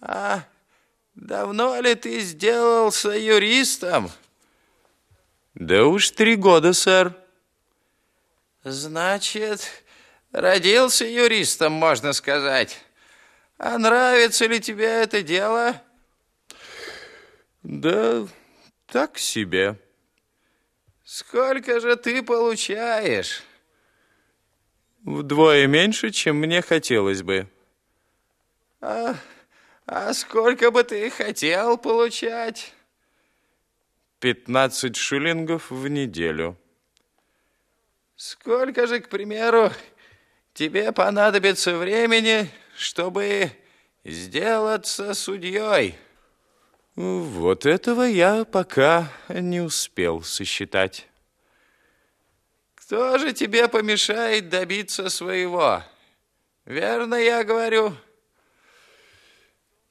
А давно ли ты сделался юристом? Да уж три года, сэр. Значит, родился юристом, можно сказать. А нравится ли тебе это дело? Да так себе. Сколько же ты получаешь? Вдвое меньше, чем мне хотелось бы. А, а сколько бы ты хотел получать? 15 шиллингов в неделю. Сколько же, к примеру, тебе понадобится времени, чтобы сделаться судьей? Вот этого я пока не успел сосчитать. Кто же тебе помешает добиться своего? Верно я говорю?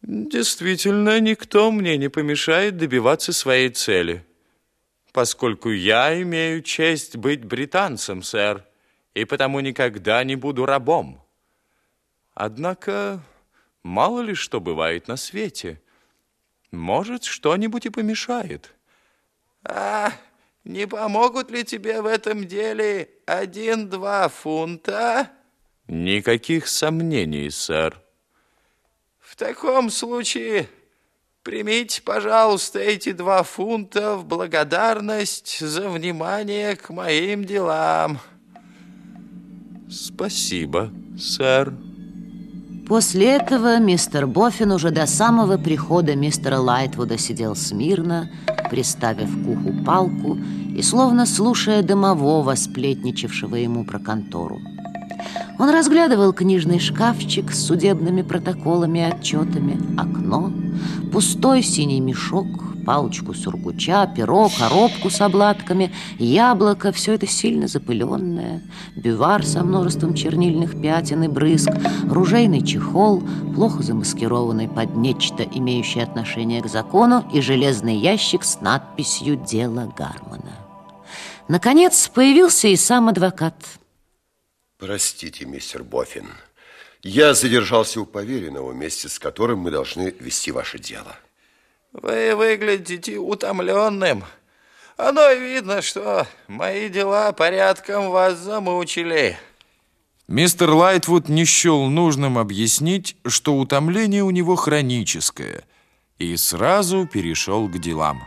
Действительно, никто мне не помешает добиваться своей цели, поскольку я имею честь быть британцем, сэр, и потому никогда не буду рабом. Однако, мало ли что бывает на свете. Может, что-нибудь и помешает. А не помогут ли тебе в этом деле один-два фунта? Никаких сомнений, сэр. В таком случае примите, пожалуйста, эти два фунта в благодарность за внимание к моим делам. Спасибо, сэр. После этого мистер Боффин уже до самого прихода мистера Лайтвуда сидел смирно, приставив к уху палку и словно слушая домового, сплетничавшего ему про контору. Он разглядывал книжный шкафчик с судебными протоколами и отчетами, окно, пустой синий мешок, палочку сургуча, перо, коробку с обладками, яблоко, все это сильно запыленное, бивар со множеством чернильных пятен и брызг, ружейный чехол, плохо замаскированный под нечто, имеющее отношение к закону, и железный ящик с надписью «Дело Гармона». Наконец появился и сам адвокат. Простите, мистер Боффин, я задержался у поверенного, вместе с которым мы должны вести ваше дело. Вы выглядите утомленным. Оно и видно, что мои дела порядком вас замучили. Мистер Лайтвуд не счел нужным объяснить, что утомление у него хроническое, и сразу перешел к делам.